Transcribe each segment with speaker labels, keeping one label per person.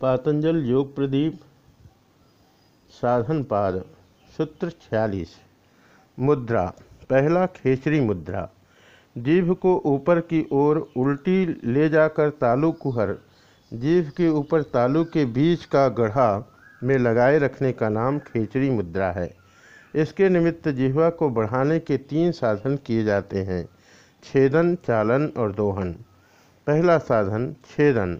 Speaker 1: पातंजल योग प्रदीप, साधन पाद, सूत्र छियालीस। मुद्रा, पहला खेचरी मुद्रा। जीभ को ऊपर की ओर उल्टी ले जाकर तालु कुहर। जीभ के ऊपर तालु के बीच का गढ़ा में लगाए रखने का नाम खेचरी मुद्रा है। इसके निमित्त जिह्वा को बढ़ाने के तीन साधन किए जाते हैं, छेदन, चालन और दोहन। पहला साधन, छेदन।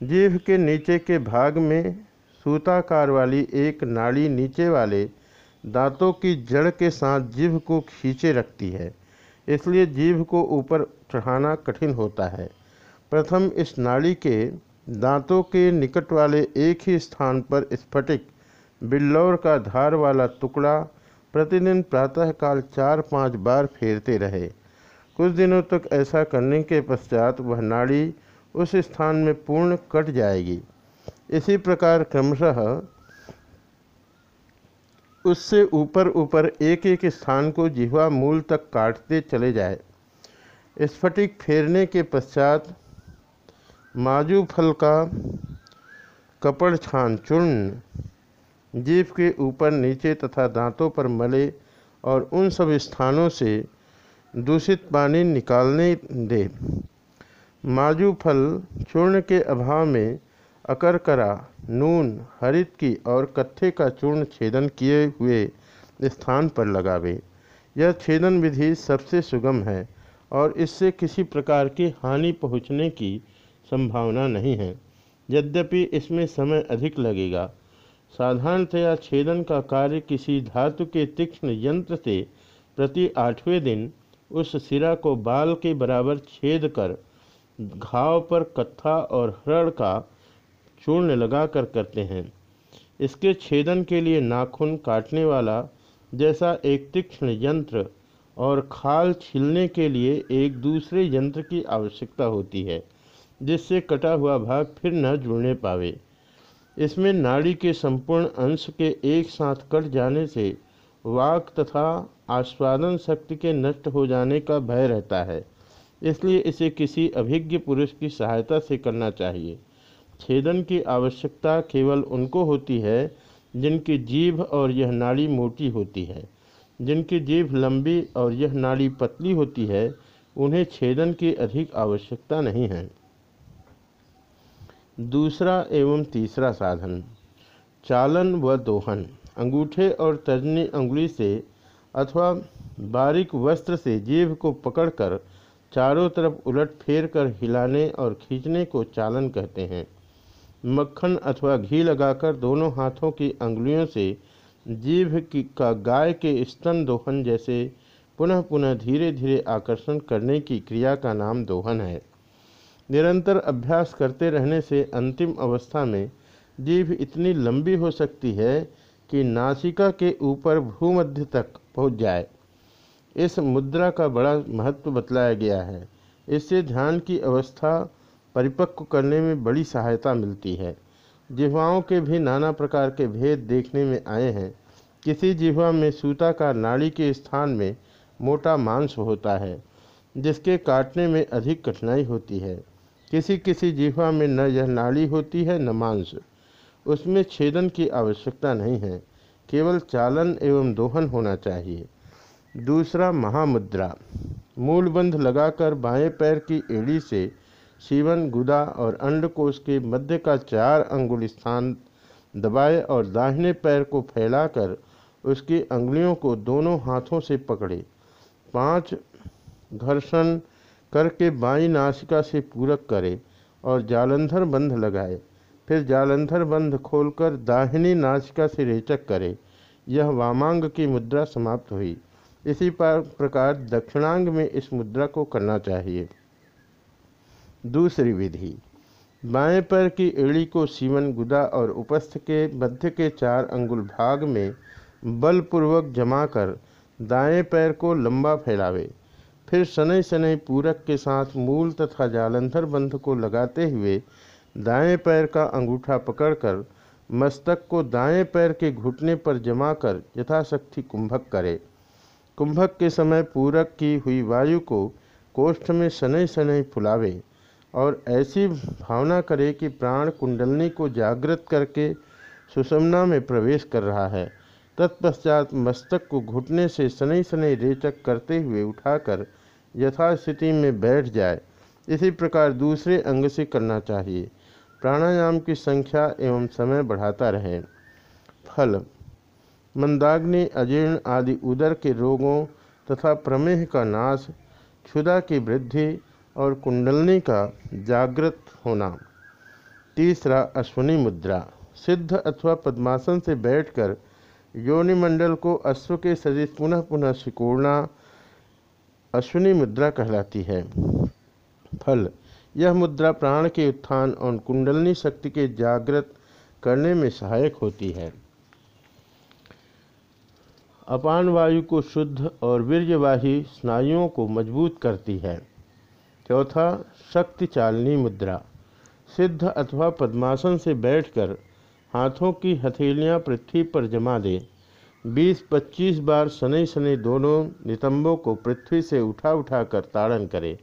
Speaker 1: जीभ के नीचे के भाग में सूताकार वाली एक नाड़ी नीचे वाले दांतों की जड़ के साथ जीभ को खींचे रखती है। इसलिए जीभ को ऊपर चढ़ाना कठिन होता है। प्रथम इस नाड़ी के दांतों के निकट वाले एक ही स्थान पर स्फटिक बिल्लौर का धार वाला टुकड़ा प्रतिदिन प्रातःकाल चार पाँच बार फेरते रहे। कुछ दिनों तक ऐसा करने के पश्चात वह नाड़ी उस स्थान में पूर्ण कट जाएगी। इसी प्रकार क्रमशः उससे ऊपर ऊपर एक एक स्थान को जिह्वा मूल तक काटते चले जाए। स्फटिक फेरने के पश्चात माजू फल का कपड़ छान चूर्ण जीभ के ऊपर नीचे तथा दांतों पर मले और उन सब स्थानों से दूषित पानी निकालने दे। माजू फल चूर्ण के अभाव में अकरकरा, नून, हरित की और कत्थे का चूर्ण छेदन किए हुए स्थान पर लगावे। यह छेदन विधि सबसे सुगम है और इससे किसी प्रकार की हानि पहुँचने की संभावना नहीं है। यद्यपि इसमें समय अधिक लगेगा। साधारणतया छेदन का कार्य किसी धातु के तीक्ष्ण यंत्र से प्रति आठवें दिन उस सिरा को बाल के बराबर छेद कर घाव पर कत्था और हृण का चूर्ण लगाकर करते हैं। इसके छेदन के लिए नाखून काटने वाला जैसा एक तीक्ष्ण यंत्र और खाल छीलने के लिए एक दूसरे यंत्र की आवश्यकता होती है, जिससे कटा हुआ भाग फिर न जुड़ने पावे। इसमें नाड़ी के संपूर्ण अंश के एक साथ कट जाने से वाक तथा आस्वादन शक्ति के नष्ट हो जाने का भय रहता है। इसलिए इसे किसी अभिज्ञ पुरुष की सहायता से करना चाहिए। छेदन की आवश्यकता केवल उनको होती है, जिनकी जीभ और यह नाड़ी मोटी होती है। जिनकी जीभ लंबी और यह नाड़ी पतली होती है, उन्हें छेदन की अधिक आवश्यकता नहीं है। दूसरा एवं तीसरा साधन, चालन व दोहन, अंगूठे और तर्जनी अंगुली से अथवा बारीक वस्त्र से जीभ को पकड़कर चारों तरफ़ उलट फेर कर हिलाने और खींचने को चालन कहते हैं। मक्खन अथवा घी लगाकर दोनों हाथों की अंगुलियों से जीभ की का गाय के स्तन दोहन जैसे पुनः पुनः धीरे धीरे आकर्षण करने की क्रिया का नाम दोहन है। निरंतर अभ्यास करते रहने से अंतिम अवस्था में जीभ इतनी लंबी हो सकती है कि नासिका के ऊपर भूमध्य तक पहुँच जाए। इस मुद्रा का बड़ा महत्व बतलाया गया है। इससे ध्यान की अवस्था परिपक्व करने में बड़ी सहायता मिलती है। जिह्वाओं के भी नाना प्रकार के भेद देखने में आए हैं। किसी जिह्वा में सूता का नाड़ी के स्थान में मोटा मांस होता है, जिसके काटने में अधिक कठिनाई होती है। किसी किसी जिह्वा में न यह नाड़ी होती है, न मांस। उसमें छेदन की आवश्यकता नहीं है। केवल चालन एवं दोहन होना चाहिए। दूसरा महामुद्रा। मूलबंध लगाकर बाएँ पैर की एड़ी से सीवन, गुदा और अंडकोश के मध्य का चार अंगुल स्थान दबाए और दाहिने पैर को फैलाकर उसकी अंगुलियों को दोनों हाथों से पकड़े। पाँच, घर्षण करके बाई नासिका से पूरक करे और जालंधर बंध लगाए। फिर जालंधर बंध खोलकर दाहिनी नासिका से रेचक करे। यह वामांग की मुद्रा समाप्त हुई। इसी प्रकार दक्षिणांग में इस मुद्रा को करना चाहिए। दूसरी विधि, बाएँ पैर की एड़ी को सीवन गुदा और उपस्थ के मध्य के चार अंगुल भाग में बलपूर्वक जमा कर दाएँ पैर को लंबा फैलावे। फिर शनै शनै पूरक के साथ मूल तथा जालंधर बंध को लगाते हुए दाएँ पैर का अंगूठा पकड़कर मस्तक को दाएँ पैर के घुटने पर जमा कर यथाशक्ति कुंभक करे। कुंभक के समय पूरक की हुई वायु को कोष्ठ में शनै शनै फुलावे और ऐसी भावना करे कि प्राण कुंडलनी को जागृत करके सुषमना में प्रवेश कर रहा है। तत्पश्चात मस्तक को घुटने से शनि शनि रेचक करते हुए उठाकर यथास्थिति में बैठ जाए। इसी प्रकार दूसरे अंग से करना चाहिए। प्राणायाम की संख्या एवं समय बढ़ाता रहे। फल मंदाग्नि, अजीर्ण आदि उदर के रोगों तथा प्रमेह का नाश क्षुदा की वृद्धि और कुंडलनी का जागृत होना। तीसरा, अश्वनी मुद्रा। सिद्ध अथवा पद्मासन से बैठकर योनिमंडल को अश्व के सदिश पुनः पुनः सिकोड़ना अश्विनी मुद्रा कहलाती है। फल। यह मुद्रा प्राण के उत्थान और कुंडलनी शक्ति के जागृत करने में सहायक होती है। अपान वायु को शुद्ध और वीर्यवाही स्नायुओं को मज़बूत करती है। चौथा शक्ति चालनी मुद्रा। सिद्ध अथवा पद्मासन से बैठकर हाथों की हथेलियाँ पृथ्वी पर जमा दे। 20-25 बार शनि शनि दोनों नितंबों को पृथ्वी से उठा उठा कर ताड़न करे।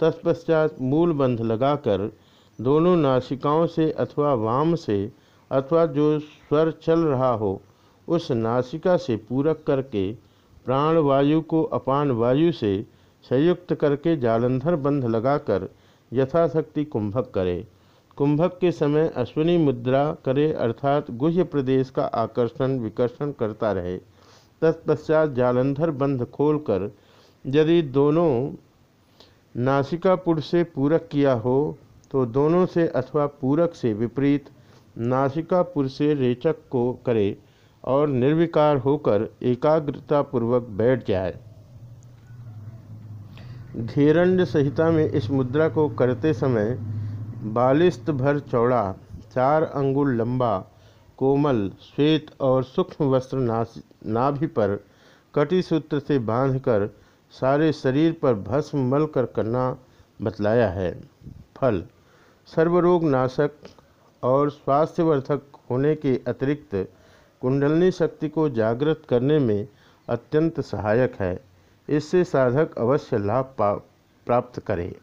Speaker 1: तत्पश्चात मूल बंध लगाकर दोनों नासिकाओं से अथवा वाम से अथवा जो स्वर चल रहा हो उस नासिका से पूरक करके प्राण वायु को अपान वायु से संयुक्त करके जालंधर बंध लगाकर यथाशक्ति कुंभक करे। कुंभक के समय अश्विनी मुद्रा करे अर्थात गुह्य प्रदेश का आकर्षण विकर्षण करता रहे। तत्पश्चात जालंधर बंध खोलकर यदि दोनों नासिकापुर से पूरक किया हो तो दोनों से अथवा पूरक से विपरीत नासिकापुर से रेचक को करे और निर्विकार होकर एकाग्रतापूर्वक बैठ जाए। धीरण्य संहिता में इस मुद्रा को करते समय बालिस्त भर चौड़ा, चार अंगुल लंबा, कोमल, श्वेत और सूक्ष्म वस्त्र नाभि पर कटी सूत्र से बांधकर सारे शरीर पर भस्म मल कर करना बतलाया है। फल सर्वरोग नाशक और स्वास्थ्यवर्धक होने के अतिरिक्त कुंडलनी शक्ति को जागृत करने में अत्यंत सहायक है। इससे साधक अवश्य लाभ प्राप्त करे।